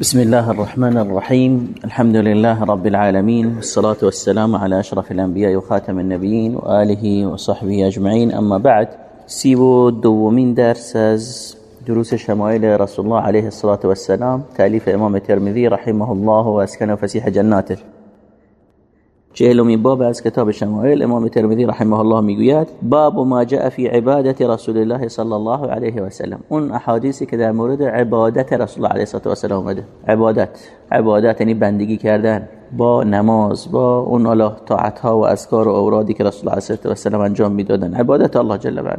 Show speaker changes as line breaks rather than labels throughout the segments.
بسم الله الرحمن الرحيم. الحمد لله رب العالمين. والصلاة والسلام على أشرف الأنبياء وخاتم النبيين وآله وصحبه أجمعين. أما بعد سيبو دومين درس از دروس شمائل رسول الله عليه الصلاة والسلام. تأليف إمام الترمذي رحمه الله وأسكنه فسيح جناته. چهلمین باب از کتاب شمائل امام ترمذی رحمه الله می‌گوید باب ما جاء فی عبادت رسول الله صلی الله علیه و سلم. اون احادیثی که در مورد عبادت رسول الله علیه و سلم اومده. عبادت. عبادت یعنی بندگی کردن. با نماز با اون الله طاعت ها و اذکار و اورادی که رسول الله علیه و سلم انجام می‌دادن. عبادت الله جل و علا.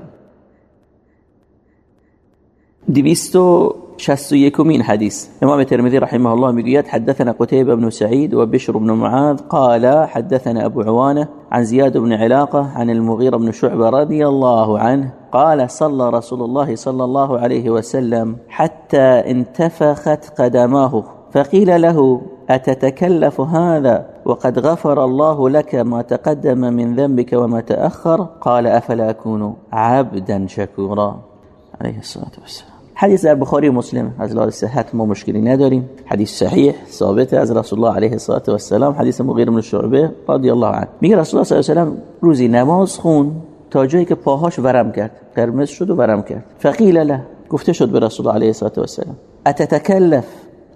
شست يكمين حديث. إمام الترمذي رحمه الله مقياد حدثنا قتيبة بن سعيد وبشر بن معاذ قال حدثنا أبو عوانة عن زياد بن علاقة عن المغيرة بن شعبة رضي الله عنه قال صلى رسول الله صلى الله عليه وسلم حتى انتفخت قدماه فقيل له أتتكلف هذا؟ وقد غفر الله لك ما تقدم من ذنبك وما تأخر؟ قال أفلا أكون عبدا شكورا. عليه الصلاة والسلام. حدیث در بخاری مسلم. از لحاظ صحت ما مشکلی نداریم. حدیث صحیح ثابت از رسول الله علیه الصلاه و السلام حدیث مغیر بن شعبه رضی الله عنه. میگه رسول الله صلی الله علیه و روزی نماز خون تا جایی که پاهاش ورم کرد. قرمز شد و ورم کرد. فقیل له گفته شد به رسول الله علیه الصلاه و السلام اتتکلف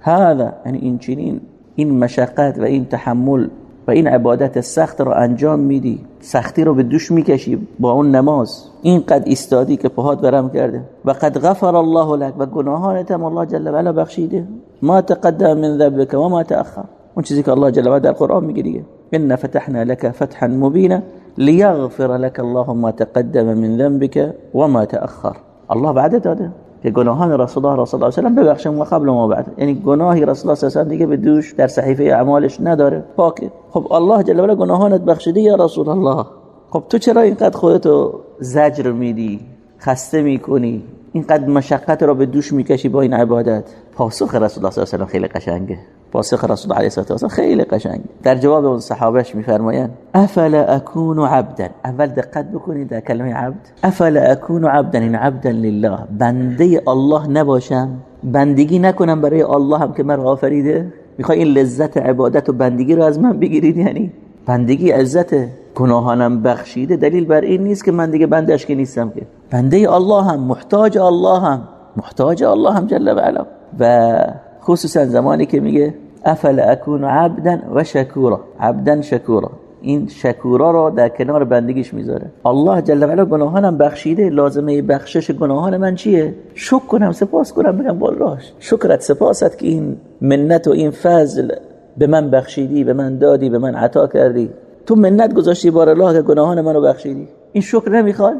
هذا؟ یعنی این چنین این مشقت و این تحمل و این عبادت سخت رو انجام میدی. سختی رو به دوش می‌کشی با اون نماز. اینقدر استادی که پاهات برم کرده. و قد غفر الله لك. و گناهانت هم الله جل و علا بخشیده. ما تقدم من ذنبك و ما تأخر. اون چیزی که الله جل و علا در قرآن میگه دیگه. ان فتحنا لك فتحا مبینا ليغفر لك الله ما تقدم من ذنبك وما تأخر. الله بعد داده. که گناهان رسول الله صلی الله علیه و ببخشه و قبل ما بعد. یعنی گناهی رسول الله صلی الله و دیگه به دوش در صحیفه اعمالش نداره. پاکه. خب الله جل و علا گناهانت بخشیده یا رسول الله؟ خب تو چرا اینقدر خودتو زجر میدی خسته می‌کنی؟ اینقدر مشقت رو به دوش می‌کشی با این عبادت؟ پاسخ رسول الله صلی الله علیه و خیلی قشنگه. پاسخ رسول الله علیه و خیلی قشنگ در جواب اون صحابهش میفرمایند افلا اكون عبدا اول دقت بکنید در کلمه عبد. افلا اكون عبدا این عبدا لله. بنده الله نباشم. بندگی نکنم برای الله هم که مرا آفریده. می‌خوای این لذت عبادت و بندگی رو از من بگیرید؟ یعنی بندگی عزت گناهانم بخشیده. دلیل بر این نیست که من دیگه بندش که نیستم که. بنده الله هم محتاج الله هم محتاج الله هم جل و علا. و خصوصا زمانی که میگه افل اکون عبدا و شکورا. عبدا شکورا. این شکورا رو در کنار بندگیش می‌ذاره. الله جل و علا گناهانم بخشیده. لازمه بخشش گناهان من چیه؟ شکر کنم سپاس کنم بگم بالاش شکرت سپاست که این منت و این فضل به من بخشیدی به من دادی به من عطا کردی. تو منت گذاشتی بار الله که گناهان منو بخشیدی. این شکر نمی‌خواد؟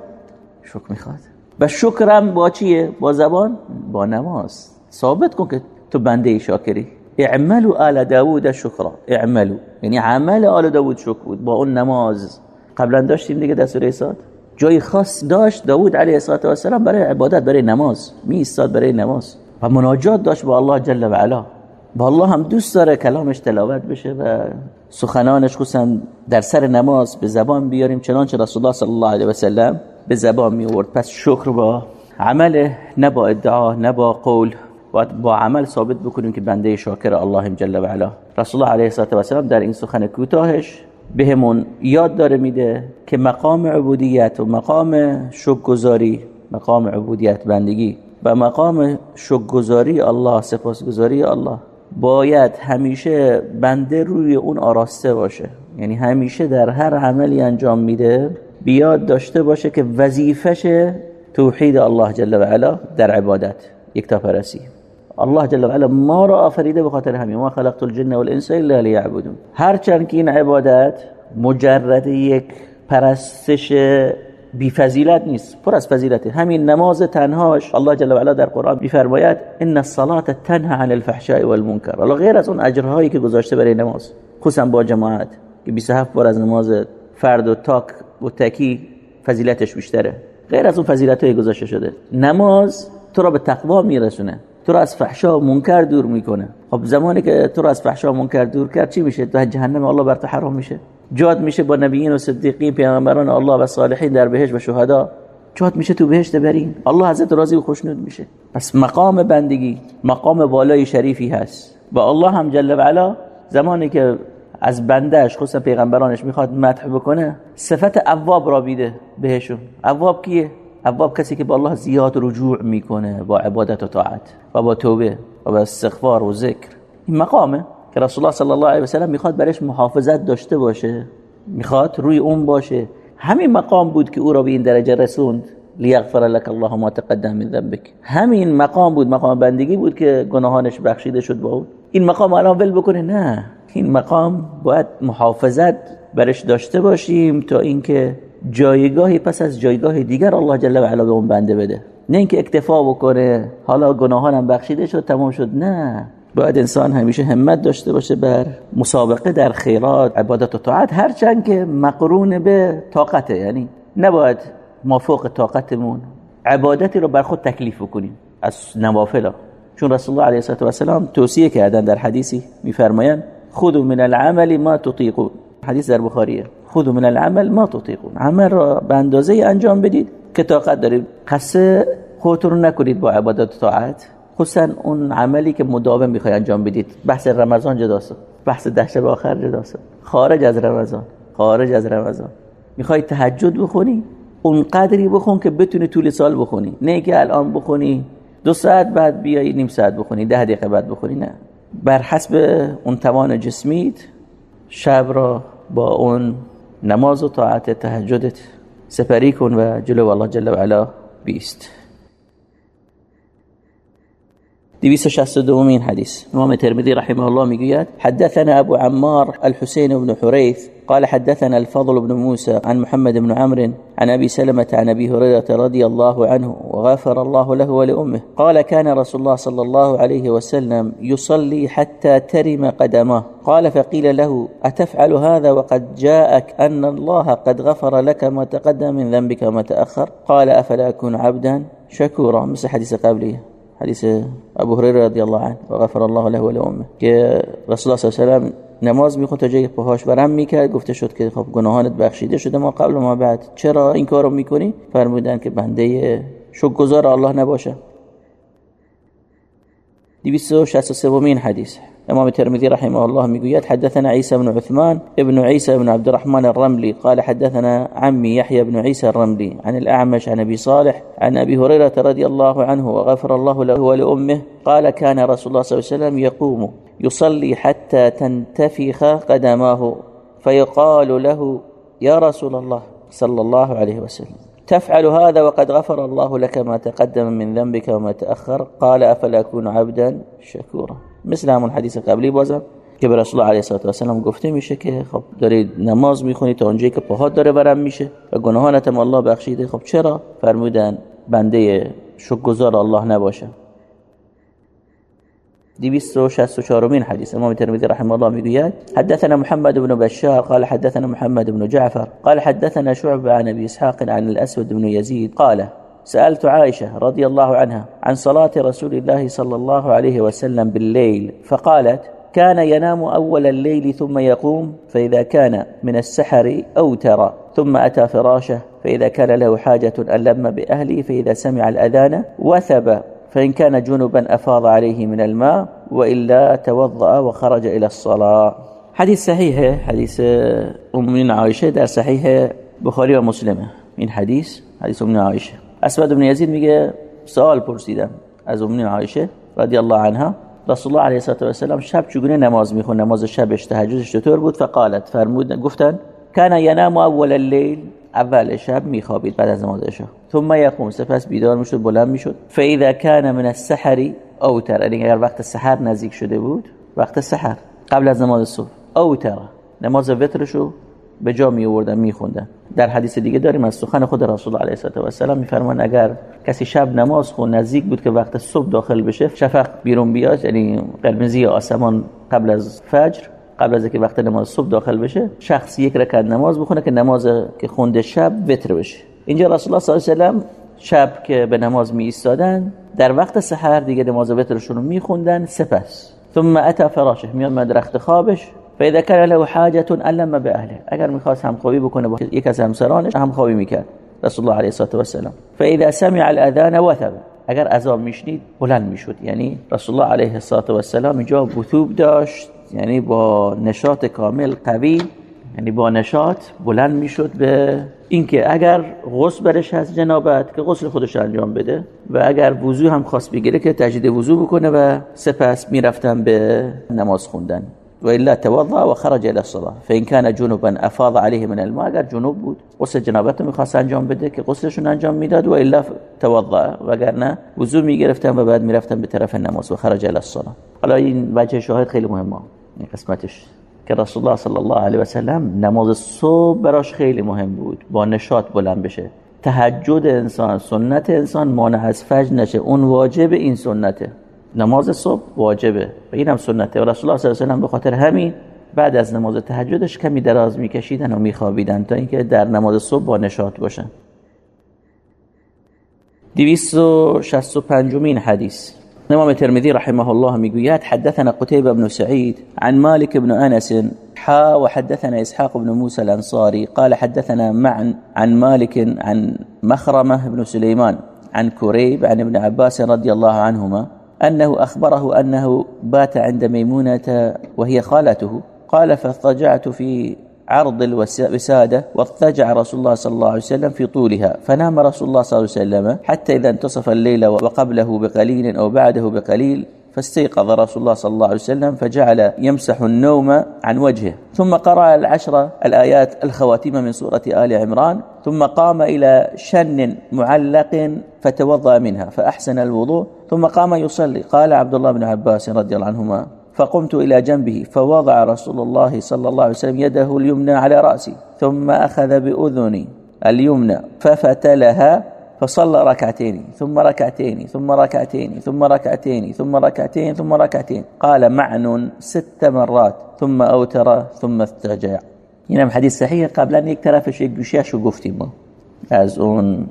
شکر می‌خواد. و شکرم با چیه؟ با زبان؟ با نماز. ثابت کن که تو بنده شاکری. اعملوا آل داوود شکرا. اعملوا. یعنی عمل آل داوود شکر بود. با اون نماز. قبلا داشتیم دیگه در سوره جای خاص داشت داوود علیه السلام برای عبادت برای نماز. می ایستاد برای نماز. و مناجات داشت با الله جل و علا. با الله هم دوست داره کلامش تلاوت بشه و سخنانش خصوصا در سر نماز به زبان بیاریم چنانچه رسول الله صلی الله علیه و سلم به زبان می آورد. پس شکر با عمل نه با ادعا نه با قول. و با عمل ثابت بکنیم که بنده شاکر الله جل و علا. رسول الله علیه و سلم در این سخن کوتاهش بهمون یاد داره میده که مقام عبودیت و مقام شکرگزاری مقام عبودیت بندگی و مقام شکرگزاری الله سپاسگزاری الله. باید همیشه بنده روی اون آراسته باشه. یعنی همیشه در هر عملی انجام میده بیاد داشته باشه که وظیفش توحید الله جل و علا در عبادت یکتا پرسی الله جل و علا ما را آفریده به خاطر همین. ما خلقت الجن والانس الا ليعبدون هرچند که این عبادت مجرد یک پرستش بی فضیلت نیست پر از فضیلته. همین نماز تنهاش الله جل و علا در قرآن میفرماید ان الصلاه تنها عن الفحشاء والمنکر. الله غیر از اون اجرهایی که گذاشته برای نماز خصوصا با جماعت که 27 بار از نماز فرد و تاک و تکی فضیلتش بیشتره. غیر از اون فضیلتایی گذاشته شده. نماز تو را به تقوا میرسونه. تو را از فحشا و منکر دور می‌کنه. خب زمانی که تو را از فحشا و منکر دور کرد چی میشه؟ تو جهنم الله بر تو حرام میشه. جاد میشه با نبیین و صدیقین پیامبران الله و صالحین در بهش و شهدا. چات میشه تو بهشت برین. الله ازت راضی و خوشنود میشه. پس مقام بندگی مقام بالای شریفی هست. و الله هم جل و علا زمانی که از بندهش خصوصا پیغمبرانش می‌خواد مدح بکنه صفت اواب را بیده بهشون. اواب کیه؟ اواب کسی که با الله زیاد رجوع می‌کنه با عبادت و طاعت و با توبه و با استغفار و ذکر. این مقامه. که رسول الله صلی الله علیه و سلم می‌خواد برش محافظت داشته باشه. می‌خواد روی اون باشه. همین مقام بود که او را به این درجه رسوند. لیغفر لك الله ما تقدم من ذنبك همین مقام بود مقام بندگی بود که گناهانش بخشیده شد با اون این مقام الان ول بکنه. نه. این مقام باید محافظت برش داشته باشیم تا اینکه جایگاهی پس از جایگاه دیگر الله جل و علا به اون بنده بده. نه اینکه اکتفا بکنه. حالا گناهانم بخشیده شد تمام شد. نه. باید انسان همیشه همت داشته باشه بر مسابقه در خیرات عبادت و طاعت. هرچند که مقرون به طاقته یعنی نباید ما فوق طاقتمون عبادتی رو بر خود تکلیف بکنیم از نوافل. چون رسول الله علیه و سلام توصیه کردن در حدیثی میفرمایند خود من العمل ما تطیقون. حدیث در بخاریه. خود من العمل ما تطیقون. عمل را به اندازه انجام بدید که طاقت دارید. قصه خودتون نکنید با عبادت و طاعت. خصوصا اون عملی که مداوم می‌خوای انجام بدید. بحث رمضان جداست. بحث ده شب آخر جداست. خارج از رمضان. خارج از رمضان. می‌خوای تهجد بخونی؟ اون قدری بخون که بتونی طول سال بخونی. نه که الان بخونی دو ساعت بعد بیای نیم ساعت بخونی ده دقیقه بعد بخونی نه. بر حسب اون توان جسمیت شب را با اون نماز و طاعت تهجدت سپری کن و جلو الله جل و علا بیست. 262 من حديث امام الترمذي رحمه الله ميقيات حدثنا ابو عمار الحسين بن حريث قال حدثنا الفضل بن موسى عن محمد بن عمرو عن ابي سلمة عن ابي هريرة رضي الله عنه وغفر الله له ولأمه. قال كان رسول الله صلى الله عليه وسلم يصلي حتى ترم قدمه قال فقيل له اتفعل هذا وقد جاءك ان الله قد غفر لك ما تقدم من ذنبك وما تأخر؟ قال افلا اكون عبدا شكورا مثل حديث قبله حدیث ابو هریره رضی الله عنه و غفر الله له و لامه که رسول الله صلی الله علیه و نماز می‌خوند تا جایی پاهاش برم می‌کرد. گفته شد که خب گناهانت بخشیده شده ما قبل ما بعد. چرا این کارو می‌کنی؟ فرمودن که بنده شکرگزار الله نباشه. 263 حديث امام الترمذي رحمه الله ميقول حدثنا عيسى بن عثمان ابن عيسى بن عبد الرحمن الرملي قال حدثنا عمي يحيى بن عيسى الرملي عن الأعمش عن أبي صالح عن أبي هريرة رضي الله عنه وغفر الله له ولأمه قال كان رسول الله صلى الله عليه وسلم يقوم يصلي حتى تنتفخ قدماه فيقال له يا رسول الله صلى الله عليه وسلم تفعل هذا وقد غفر الله لك ما تقدم من ذنبك وما تأخر؟ قال أفلا أكون عبدا شكورا؟ مثل همون حدیث قبلی بازم که به رسول الله علیه و سلام گفته میشه که خب دارید نماز می‌خونید تا اونجایی که پاهات داره برم میشه و گناهانت الله بخشیده. خب چرا؟ فرمودن بنده شکرگزار الله نباشه. 264 من حديث امام الترمذي رحمه الله می‌گوید حدثنا محمد بن بشار قال حدثنا محمد بن جعفر قال حدثنا شعبة عن ابي اسحاق عن الاسود بن يزيد قال سألت عائشة رضي الله عنها عن صلاة رسول الله صلى الله عليه وسلم بالليل فقالت كان ينام أول الليل ثم يقوم فإذا كان من السحر أوتر ثم أتى فراشه فإذا كان له حاجة ألم بأهله فإذا سمع الأذان وثب فإن كان جنبا أفاض عليه من الماء وإلا توضأ وخرج إلى الصلاة. حديث صحيح حديث أم عائشة در صحيح بخاري ومسلم. من حديث حديث أم عائشة. اسود بن یزید میگه سوال پرسیدم از ام عایشه رضی الله عنها. رسول الله علیه و سلام شب چگونه نماز میخون نماز شبش تهجدش چطور بود؟ فقالت فرمود گفتن کان ینام اول اللیل اول شب میخوابید بعد از نماز عشا ثم یقوم سپس بیدار می‌شد بلند می‌شد. فاذا كان من السحر اوتر یعنی اگر وقت سحر نزدیک شده بود وقت سحر قبل از نماز صبح اوتر. نماز وترشو به جا می آوردن می خوندن در حدیث دیگه داریم از سخن خود رسول الله علیه و سلام میفرمان اگر کسی شب نماز خون نزدیک بود که وقت صبح داخل بشه شفق بیرون بیاد یعنی قرمزی آسمان قبل از فجر قبل از اینکه وقت نماز صبح داخل بشه شخص یک رکعت نماز بخونه که نماز که خونده شب وتر بشه. اینجا رسول الله صلی الله علیه و شب که به نماز می ایستادن در وقت سحر دیگه نماز وترشون رو میخوندن سپس. ثم اتى فراشه میاد مدرخت خوابش. فاذا كان له حاجه علم به اهله اگر می‌خواست همخوابی بکنه با یک از همسرانش همخوابی می‌کرد. رسول الله علیه و سلم فاذا سمع الاذان وثب اگر اذان میشنید بلند می‌شد. یعنی رسول الله علیه و سلم اینجا بثوب داشت یعنی با نشاط کامل قوی یعنی با نشاط بلند می‌شد به اینکه اگر غسل برش هست جنابت که غسل خودش انجام بده و اگر وضو هم خواست بگیره که تجدید وضو بکنه و سپس می‌رفتن به نماز خوندن. و الا توضا و خرج الى الصلاه فان كان جنوبا افاض عليه من الماء اگر جنوب بود. غسل جنابت رو می‌خواست انجام بده که غسلشون انجام می‌داد و الا توضا وگرنه وضو می‌گرفتن و بعد می‌رفتن به طرف و خرج الى الصلاه حالا این وجه شاهد خیلی مهمه. این قسمتش. که رسول الله صلی الله علیه و سلم نماز صبح براش خیلی مهم بود. با نشاط بلند بشه. تهجد انسان سنت انسان مانع از فجر نشه. اون واجب این سنته. نماز صبح واجبه. و اینم سنته. و رسول الله صلی الله علیه و به خاطر همین بعد از نماز تهجدش کمی دراز میکشیدن و میخوابیدن تا اینکه در نماز صبح با نشاط باشن. 265 حدیث. امام الترمذي رحمه الله ميقويات حدثنا قتيبة بن سعيد عن مالك بن أنس حا وحدثنا إسحاق بن موسى الأنصاري قال حدثنا معا عن مالك عن مخرمة بن سليمان عن كريب عن ابن عباس رضي الله عنهما أنه أخبره أنه بات عند ميمونة وهي خالته. قال فاضطجعت في عرض الوسادة واضطجع رسول الله صلى الله عليه وسلم في طولها. فنام رسول الله صلى الله عليه وسلم حتى إذا انتصف الليل وقبله بقليل أو بعده بقليل فاستيقظ رسول الله صلى الله عليه وسلم فجعل يمسح النوم عن وجهه. ثم قرأ العشر الآيات الخواتيم من سورة آل عمران. ثم قام إلى شن معلق فتوضأ منها فأحسن الوضوء. ثم قام يصلي. قال عبد الله بن عباس رضي الله عنهما فقمت إلى جنبه فوضع رسول الله صلى الله عليه وسلم يده اليمنى على رأسي. ثم أخذ بأذني اليمنى ففتلها فصلى ركعتين ثم ركعتين ثم ركعتين ثم ركعتين ثم ركعتين ثم ركعتين. قال معن ست مرات ثم أوتر ثم استرجع. اینم حدیث صحیح. قبلا یک طرفش یک گوشیش رو گفتیم ما. از اون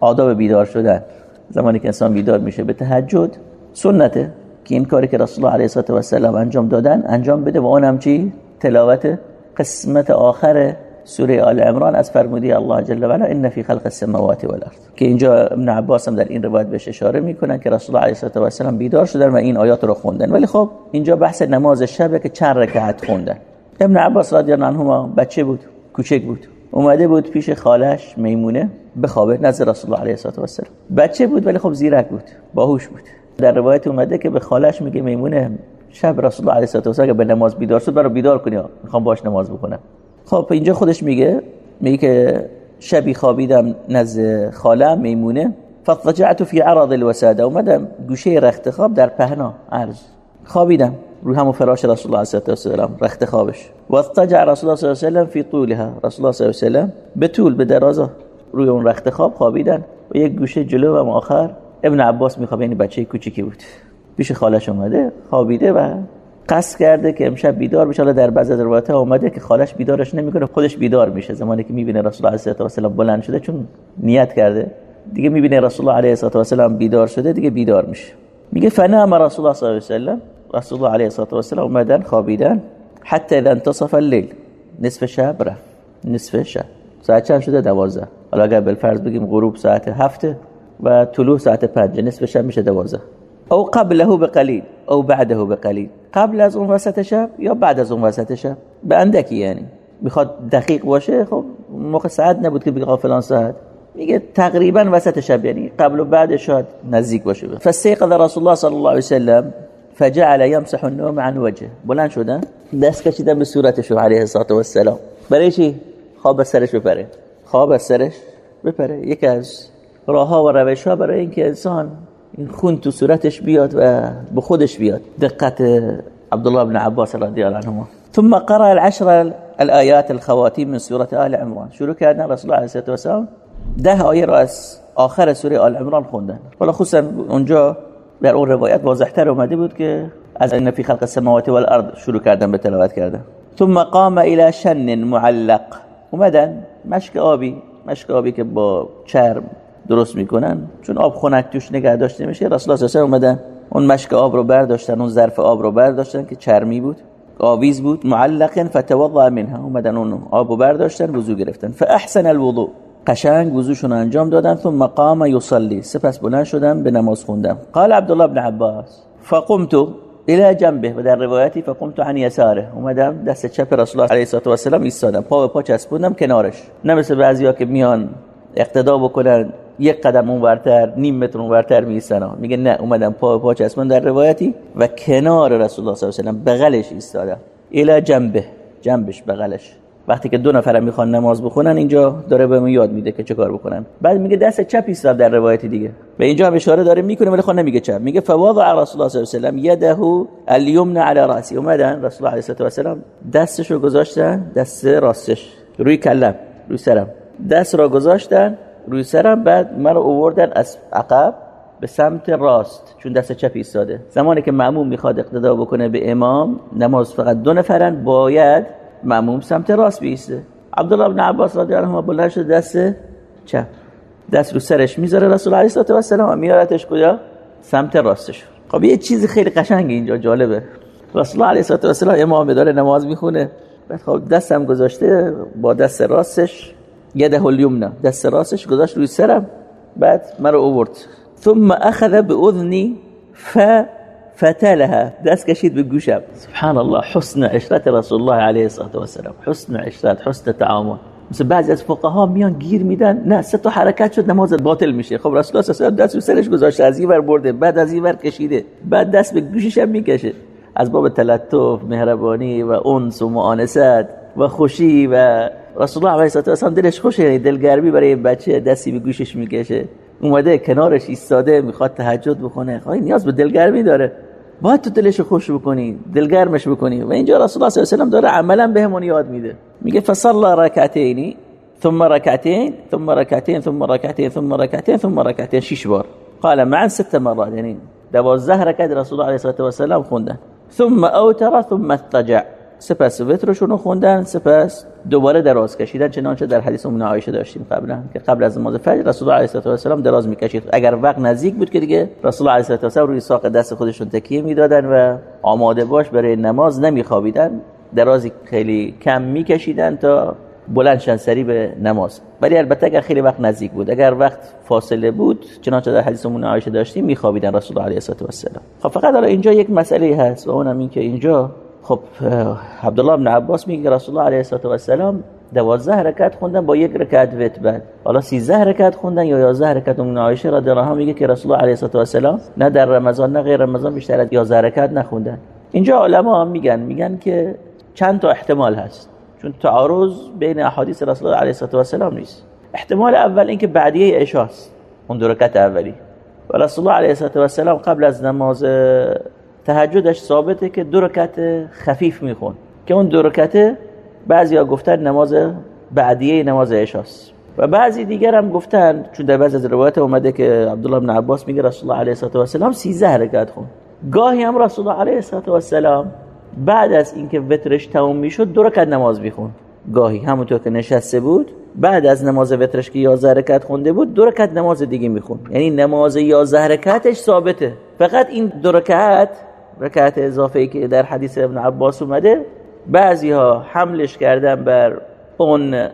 آداب بیدار شدن. زمانی که انسان بیدار میشه به تهجد سنته که این کاری که رسول الله علیه و سلم انجام دادن انجام بده. و اونم چی؟ تلاوت قسمت آخر سوره آل عمران از فرمودی الله جل و علا ان فی خلق السماوات والارض که اینجا ابن عباس هم در این روایت بهش اشاره می‌کنن که رسول الله علیه و سلم بیدار شدن و این آیات رو خوندن. ولی خب اینجا بحث نماز شبه که چند رکعت خوندن. ابن عباس رضی الله عنهما بچه بود کوچک بود. اومده بود پیش خالش میمونه بخوابه نزد رسول الله علیه و سلم بچه بود ولی خب زیرک بود باهوش بود. در روایت اومده که به خالش میگه میمونه شب رسول الله علیه و سلم به نماز بیدار شد برای بیدار کنی می‌خوام باش نماز بکنم. خب اینجا خودش میگه میگه که شبی خوابیدم نزد خالم میمونه. فضجعت فی عرض الوساده. اومدم گوشه رخت خواب در پهنا عرض. خوابیدم. روی همون فراش رسول الله صلی الله علیه و رخت خوابش. و اضطجع رسول الله صلی الله علیه و فی طولها. رسول الله صلی الله علیه و به طول به درازا. روی اون رخت خواب خوابیدن. و یک گوشه جلو و آخر ابن عباس می‌خواد یعنی بچه کوچیکی بود. پیش خالش اومده خوابیده و قصد کرده که امشب بیدار بشه. در بعضی از روایت‌ها اومده که خالش بیدارش نمی‌کنه خودش بیدار میشه. زمانی که می‌بینه رسول الله علیه و سلم بلند شده چون نیت کرده. دیگه می‌بینه رسول الله علیه و سلم بیدار شده دیگه بیدار میشه. میگه فنام رسول الله صلی الله علیه و سلم رسول الله علیه و سلم اومدن خوابیدن. حتی اذا انتصف الليل. نصف شب رفت. نصف شب. ساعت چند شده؟ 12 حالا اگر بالفرض بگیم غروب ساعت هفته و طلوع ساعت 5 نصف شب میشه 12 او قبله بقلیل او بعده بقلیل قبل از اون وسط شب یا بعد از اون وسط شب؟ به اندکی یعنی. می‌خواد دقیق باشه خب موقع ساعت نبود که بگه فلان ساعت. میگه تقریبا وسط شب یعنی قبل و بعد شاید نزدیک باشه فاستيقظ رسول الله صلی الله علیه وسلم فجعل يمسح النوم عن وجهه. بلند شدن دست کشیدن به صورتش علیه الصلاه و السلام برای چی؟ خواب سرش بپره. خواب سرش بپره. یکی از راه ها و روش ها برای اینکه انسان این خون تو صورتش بیاد و به خودش بیاد دقت عبدالله بن عباس رضی الله عنهما. ثم قرأ العشر الآيات الخواتيم من سورة آل عمران. شروع کردن رسول الله علیه و سلم ده را از آخر سوره آل عمران خوندن. ولی خصوصا اونجا در اون روایت واضحتر اومده بود از ان فی خلق السماوات والارض شروع کردن به تلاوت ثم قام إلى شن معلق. اومدن مشک آبی مشک آبی که با چرم درست می‌کنن؟ چون آب خنک توش نگه داشته میشه رسول الله صلی اومدن. اون مشک آب رو برداشتن اون ظرف آب رو برداشتن که چرمی بود. آویز بود. معلق فتوضا منها. اومدن اون آب رو برداشتن وضو گرفتن. فاحسن الوضوء قشنگ وضوشون انجام دادن. ثم قام یصلی. سپس بلند شدن به نماز خوندن. قال عبدالله بن عباس فقمت الى جنبه. و در روایتی فقمت عن یساره. اومدم دست چپ رسول الله علیه و السلام ایستادم. پا به پا چسبوندم کنارش. نه مثل بعضیا که میان اقتدا بکنن یک قدم اونورتر نیم متر اونورتر میستن میگه نه اومدم پا پا چسبوندم در روایتی و کنار رسول الله صلی الله علیه و بغلش ایستادم الى جنبه جنبش بغلش. وقتی که دو نفرم می‌خوان نماز بخونن اینجا داره بهمون یاد میده که چه کار بکنن. بعد میگه دست چپ ایستاد در روایت دیگه. به اینجا هم اشاره داره می‌کنه ولی خود نمیگه چپ. میگه فواضع رسول الله صلی الله علیه و یده الیمن علی رأسی. اومدن رسول الله علیه و دستشو گذاشتن دست راستش. روی کلم روی سرم. دست را گذاشتن روی سرم بعد مرا اووردن از عقب به سمت راست چون دست چپ ایستاده. زمانی که معموم می‌خواد اقتدا بکنه به امام نماز فقط دو نفرن باید معموم سمت راست بیسته. عبدالله بن عباس رضی الله عنه بلند شد دست چپ. دست رو سرش می‌ذاره رسول الله علیه و سلام میارتش کجا؟ سمت راستش. خب یه چیز خیلی قشنگی اینجا جالبه. رسول الله علیه و سلام امام داره نماز می‌خونه. بعد خب دستم گذاشته با دست راستش یده الیمنا دست راستش گذاشت روی سرم بعد مرا اوورد ثم اخذ باذنی ف فتلها. دست کشید به گوشم. سبحان الله حسن عشرت رسول الله علیه الصلاه و سلام حسن عشرت حسن تعامل. مثل بعضی از فقها میان گیر میدن. نه سه تا حرکت شد نماز باطل میشه. خب رسول الله صلی دست رو سرش گذاشته از این ور برده بعد از این ور کشیده. بعد دست به گوشش هم می‌کشه. از باب تلطف مهربانی و انس و معانست و خوشی و رسول الله علیه و دلش خوشه یعنی دلگرمی برای بچه دستی به گوشش می‌کشه. اومده کنارش ایستاده می‌خواد تهجد بکنه خواهی نیاز به دلگرمی داره. باید تو دلش خوش بکنی دلگرمش بکنی. و اینجا رسول الله صلی الله علیه و داره عملا بهمون یاد میده. میگه فصلى رکعتین ثم ركعتين ثم ركعتين ثم ركعتين ثم ركعتين ثم ركعتين شش بار. قال معا ست مرات يعني دوازده ركعت رسول الله عليه الصلاه والسلام خوندن. ثم اوتر ثم اضطجع. سپس وترشون رو خوندن سپس دوباره دراز کشیدن چنانچه در حدیث ام عایشه داشتیم قبلا که قبل از نماز فجر رسول الله علیه و السلام دراز می‌کشید. اگر وقت نزدیک بود که دیگه رسول الله علیه و السلام روی ساق دست خودشون تکیه می‌دادن و آماده باش برای نماز نمیخوابیدن درازی خیلی کم میکشیدن تا بلند سری به نماز. ولی البته اگر خیلی وقت نزدیک بود اگر وقت فاصله بود چنانچه در حدیث ام عایشه داشتیم میخوابیدن رسول الله علیه و السلام. خب فقط حالا اینجا یک مسئله هست و اونم این که اینجا خب عبدالله بن عباس میگه رسول الله علیه و السلام دوازده رکعت خوندن با یک رکعت وت بعد. حالا 13 رکعت خوندن یا 11 رکعت؟ اون عایشه رضی الله میگه که رسول الله علیه و السلام نه در رمضان نه غیر رمضان بیشتر از 11 رکعت نخوندن. اینجا علما هم میگن میگن که چند تا احتمال هست. چون تعارض بین احادیث رسول الله علیه و السلام نیست. احتمال اول اینکه بعدیه عشاست اون دو رکعت اولی. و رسول الله علیه و السلام قبل از نماز تهجدش ثابته که دو رکعت خفیف میخون که اون دو رکعت بعضی گفتن نماز بعدیه نماز عشاست. و بعضی دیگر هم گفتن چون در بعضی از روایت اومده که عبدالله بن عباس میگه رسول الله علیه و السلام 13 رکعت خون گاهی هم رسول الله علیه و السلام بعد از اینکه وترش تموم می‌شد دو رکعت نماز میخون گاهی همونطور که نشسته بود بعد از نماز وترش که 11 رکعت خونده بود دو رکعت نماز دیگه میخون یعنی نماز 11 رکعتش ثابته. فقط این دو رکعت رکعت اضافه که در حدیث ابن عباس اومده بعضی ها حملش کردن بر اون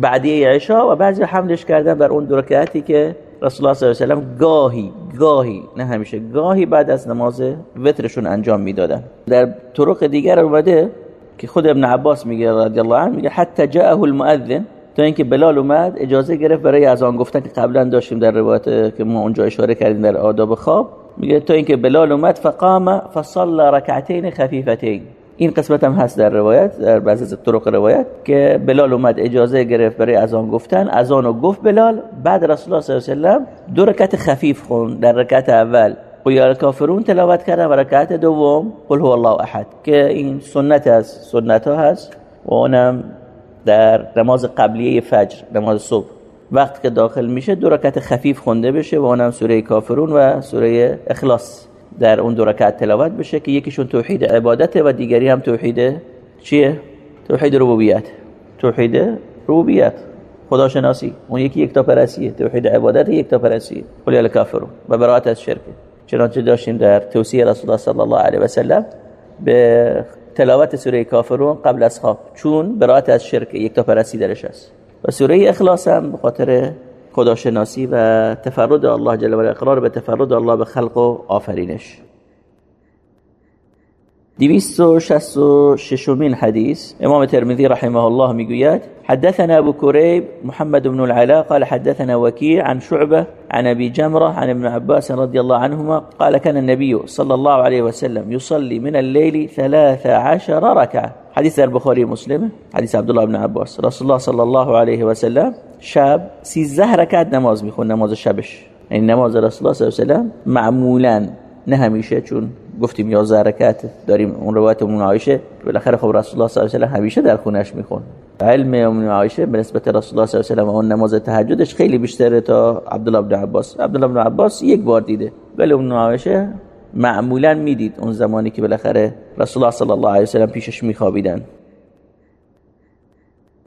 بعدی عشا و بعضی حملش کردن بر اون دو رکعتی که رسول الله صلی الله علیه و گاهی گاهی نه همیشه گاهی بعد از نماز وترشون انجام می‌دادن. در طرق دیگر اومده که خود ابن عباس میگه رضی الله عنه میگه حتی جاءه المؤذن. تا اینکه بلال اومد اجازه گرفت برای اذان گفتن که قبلا داشتیم در روایت که ما اونجا اشاره کردیم در آداب خواب. میگه تا اینکه بلال اومد فقام فصلى رکعتین خفیفتین. این قسمت هم هست در روایت در بعضی از طرق روایت که بلال اومد اجازه گرفت برای اذان گفتن. اذان گفت بلال بعد رسول الله صلی الله علیه و دو رکعت خفیف خون در رکعت اول. قل کافرون تلاوت کردن و رکعت دوم. قل هو الله احد. که این سنت از سنت ها هست. و اونم در نماز قبلیه فجر نماز صبح. وقت که داخل میشه دو رکعت خفیف خونده بشه و اونم سوره کافرون و سوره اخلاص در اون دو رکعت تلاوت بشه که یکیشون توحید عبادته و دیگری هم توحید چیه؟ توحید ربوبیت. توحید ربوبیت. خداشناسی. اون یکی یک تا پرستیه. توحید عبادت یک تا پرستیه. قل الکافرون و برات از شرک. چنانچه داشتیم در توصیه رسول الله صلی الله علیه و سلم به تلاوت سوره کافرون قبل از خواب. چون برات از شرک. یک تا پرستی درش است و سوره اخلاص هم به خاطر خداشناسی و تفرد الله جل و اقرار به تفرد الله به خلق و آفرینش. دویست و شست و ششمین حدیث إمام ترمذی رحمه الله میگوید حدثنا أبو كريب محمد بن العلاء قال حدثنا وكيع عن شعبة عن أبي جمرة عن ابن عباس رضي الله عنهما قال كان النبي صلى الله عليه وسلم يصلي من الليل ثلاث عشر ركعة. حديث البخاري مسلم حديث عبد الله بن عباس. رسول الله صلى الله عليه وسلم شاب سیزده رکعت نماز میخون نماز شبش این نماز رسول الله صلی الله علیه و معمولا. نه چون گفتیم 11 رکعت داریم اون روایت ام عایشه. بالاخره خب رسول الله صلی الله علیه و همیشه در خونش میخون علم ام عایشه به نسبت رسول الله صلی الله علیه و اون نماز تهجدش خیلی بیشتره تا عبدالله بن عباس. عبدالله بن عباس یک بار دیده ولی ام عایشه معمولا می‌دید اون زمانی که بالاخره رسول الله صلی الله علیه و پیشش میخوابیدن.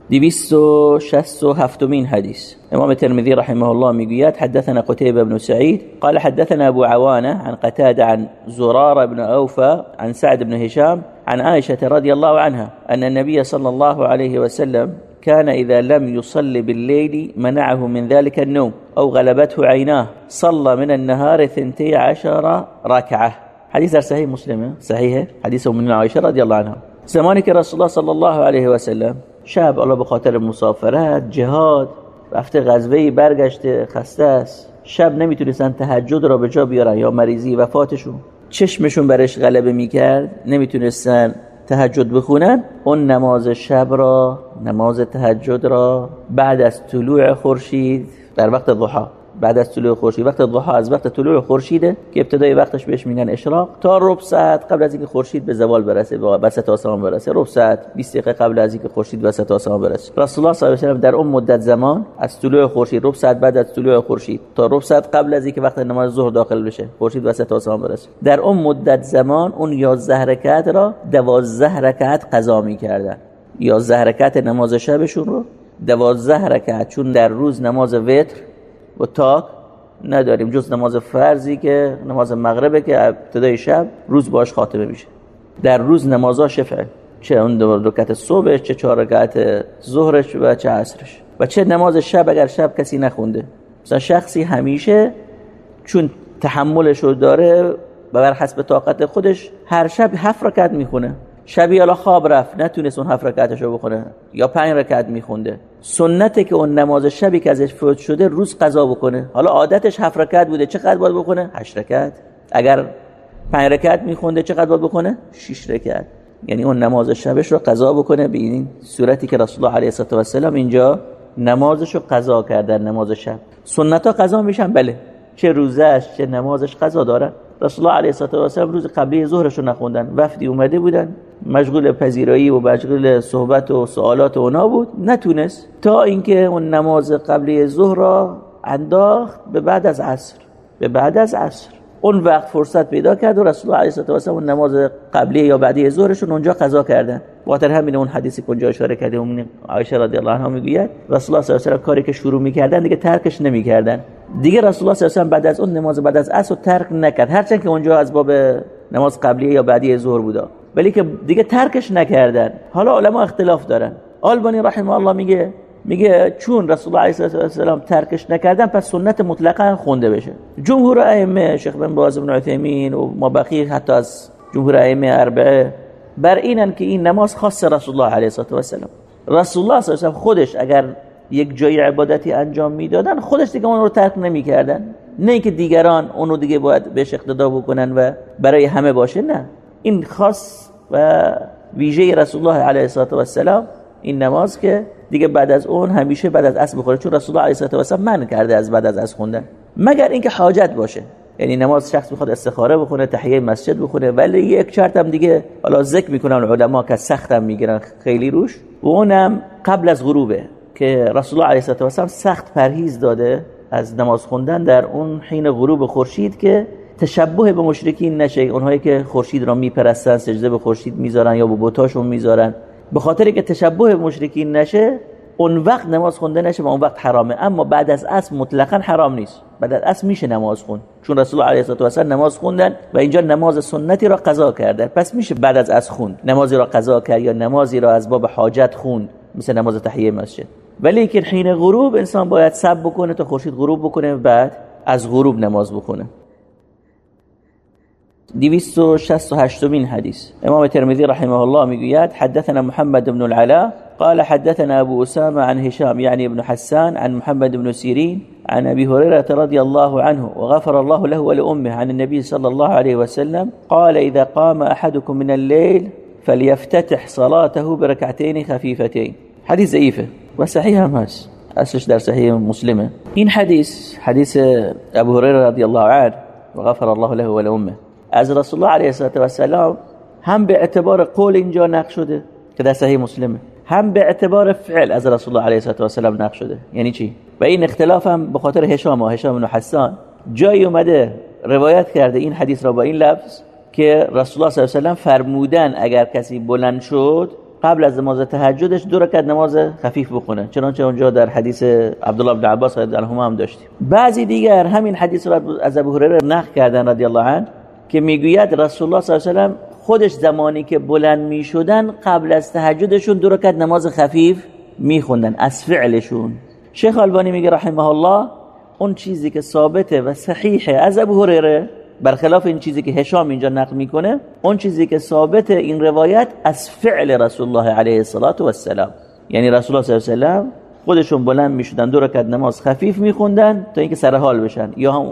دویست و شست و هفتمین حديث امام الترمذي رحمه الله ميقيات حدثنا قتيبة بن سعيد قال حدثنا أبو عوانة عن قتادة عن زرارة بن أوفى عن سعد بن هشام عن عائشة رضي الله عنها أن النبي صلى الله عليه وسلم كان إذا لم يصلي بالليل منعه من ذلك النوم أو غلبته عيناه صلى من النهار ثنتي عشر ركعة حديث صحيح مسلم صحيح حديث من عائشة رضي الله عنها زمانك رسول الله صلى الله عليه وسلم شب الله به خاطر مسافرت جهاد رفته غزوه برگشته خسته است. شب نمی‌تونستن تهجد را به جا بیارن یا مریضی وفاتشون. چشمشون برش غلبه می‌کرد نمی‌تونستن تهجد بخونن. اون نماز شب را نماز تهجد را بعد از طلوع خورشید در وقت ضحا. بعد از طلوع خورشید وقت ضحا از وقت طلوع خورشیده که ابتدای وقتش بهش میگن اشراق تا ربع ساعت قبل از اینکه خورشید به زوال برسه به وسط آسمان برسه. ربع ساعت 20 دقیقه قبل از اینکه خورشید وسط آسمان برسه. رسول الله صلی الله علیه و در اون مدت زمان از طلوع خورشید ربع ساعت بعد از طلوع خورشید تا ربع ساعت قبل از اینکه وقت نماز ظهر داخل بشه خورشید وسط آسمان برسه. در اون مدت زمان اون 11 رکعت را 12 رکعت قضا می‌کردن. 11 رکعت نماز شبشون رو 12 رکعت چون در روز نماز وتر و تاک نداریم. جز نماز فرضی که نماز مغربه که ابتدای شب روز باش خاتمه میشه. در روز نمازها شفعه. چه اون دو رکعت صبحش چه چهار رکعت ظهرش و چه عصرش. و چه نماز شب اگر شب کسی نخونده. مثلا شخصی همیشه چون تحملش رو داره و بر حسب طاقت خودش هر شب هفت رکعت می‌خونه. شبی حالا خواب رفت نتونست اون هفت رکعتشو بخونه یا پنج رکعت میخونده. سنته که اون نماز شبی که ازش فوت شده روز قضا بکنه. حالا عادتش هفت رکعت بوده چقدر باید بکنه هشت رکعت. اگر پنج رکعت میخونده چقدر باید بکنه شش رکعت. یعنی اون نماز شبش رو قضا بکنه. به این صورتی که رسول الله علیه و سلم اینجا نمازش رو قضا کردن نماز شب. سنت ها قضا میشن بله. چه روزش چه نمازش قضا دارن. رسول الله علیه و سلم روز قبلی ظهرش رو نخوندن. وفدی اومده بودن. مشغول پذیرایی و مشغول صحبت و سوالات اونا بود نتونست. تا اینکه اون نماز قبلی ظهر را انداخت به بعد از عصر. به بعد از عصر. اون وقت فرصت پیدا کرد و رسول الله علیه و اون نماز قبلی یا بعدی ظهرشون اونجا قضا کردن. خاطر همین اون حدیثی که اونجا اشاره کردیم اون عایشه رضی الله عنها می‌گوید رسول الله صلی الله علیه و کاری که شروع می‌کردن دیگه ترکش نمی‌کردن. دیگه رسول الله صلی الله علیه و بعد از اون نماز بعد از عصر ترک نکرد. هرچند که اونجا از باب نماز قبلی یا بعدی ظهر بودا. ولی که دیگه ترکش نکردن. حالا علما اختلاف دارن. آلبانی رحمه الله میگه میگه چون رسول الله علیه و سلام ترکش نکردن پس سنت مطلقا خونده بشه. جمهور ائمه شیخ بن باز بن عثیمین و ما بقیه حتی از جمهور ائمه اربعه بر اینن که این نماز خاص رسول الله علیه و سلام رسول الله صلی الله خودش اگر یک جای عبادتی انجام می‌دادن خودش دیگه اون رو ترک نمی‌کردن. نه اینکه دیگران اونو دیگه باید بهش اقتدا بکنن و برای همه باشه نه. این خاص و ویژه رسول الله علیه و سلام این نماز که دیگه بعد از اون همیشه بعد از عصر بخوره چون رسول الله علیه و سلم من کرده از بعد از عصر خوندن. مگر اینکه حاجت باشه. یعنی نماز شخص می‌خواد استخاره بخونه تحیه مسجد بخونه ولی یک شرط هم دیگه حالا ذکر می‌کنن علما که سختم می‌گیرن خیلی روش. و اونم قبل از غروبه که رسول الله علیه و سلم سخت پرهیز داده از نماز خوندن در اون حین غروب خورشید که تشبه به مشرکین نشه. اونهایی که خورشید را میپرستن سجده به خورشید می‌ذارن یا به بتاشون می‌ذارن. به خاطر که تشبه به مشرکین نشه اون وقت نماز خونده نشه و اون وقت حرامه. اما بعد از اصل مطلقا حرام نیست. بعد از اصل میشه نماز خون. چون رسول الله علیه و نماز خوندن و اینجا نماز سنتی را قضا کردن پس میشه بعد از اصل خوند. نمازی را قضا کرد یا نمازی را از باب حاجت خوند؟ مثل نماز تحیه مسجد. ولی که حین غروب انسان باید سب بکنه تا خورشید غروب بکنه بعد از غروب نماز بکنه 268 من حديث امام الترمذي رحمه الله میگوید حدثنا محمد بن العلاء قال حدثنا ابو اسامة عن هشام يعني ابن حسان عن محمد بن سيرين عن ابي هريره رضي الله عنه وغفر الله له ولامه عن النبي صلى الله عليه وسلم قال اذا قام احدكم من الليل فليفتتح صلاته بركعتين خفيفتين حديث ضعيفه وصحيح هست. اصلش در صحيح مسلمه. این حدیث حدیث ابو هريره رضي الله عنه وغفر الله له ولامه از رسول الله علیه و سلام هم به اعتبار قول اینجا نقش شده که در صحیح مسلمه. هم به اعتبار فعل از رسول الله علیه و سلام نقش شده. یعنی چی؟ و این اختلاف هم به خاطر هشام و هشام بن حسان. جایی اومده روایت کرده این حدیث را با این لفظ که رسول الله صلی الله علیه و فرمودن اگر کسی بلند شد قبل از نماز تهجدش دو رکعت نماز خفیف بخونه. چنانچه اونجا در حدیث عبدالله بن عباس رضی الله عنهما هم داشتیم. بعضی دیگر همین حدیث را از ابو هریره نقل کردن رضی الله عنه. که می‌گوید رسول الله صلی الله علیه و خودش زمانی که بلند می‌شدن قبل از تهجدشون دو رکعت نماز خفیف میخوندن از فعلشون. شیخ البانی میگه رحمه الله اون چیزی که ثابته و صحیحه از ابو هریره برخلاف این چیزی که هشام اینجا نقل می‌کنه اون چیزی که ثابته این روایت از فعل رسول الله علیه الصلاة و السلام یعنی رسول الله صلی الله علیه و خودشون بلند می‌شدن دو رکعت نماز خفیف میخوندن تا اینکه سر حال بشن. یا هم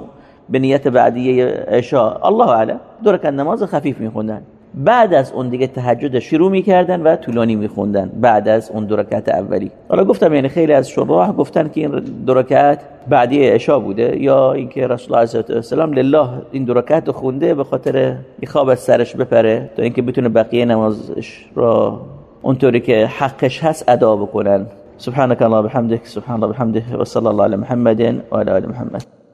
به نیت بعدیه عشا الله اعلم. دو رکعت نماز خفیف میخوندن. بعد از اون دیگه تهجد شروع می‌کردن و طولانی میخوندن. بعد از اون دو رکعت اولی. حالا گفتم یعنی خیلی از شراح گفتن که این دو رکعت بعدی عشا بوده یا اینکه رسول الله علیه و سلام لله این دو رکعت خونده به خاطر خواب از سرش بپره تا اینکه بتونه بقیه نمازش را اونطوری که حقش هست ادا بکنن. سبحانك الله بحمدك سبحان الله بحمده وصلى الله على محمد وعلى ال محمد.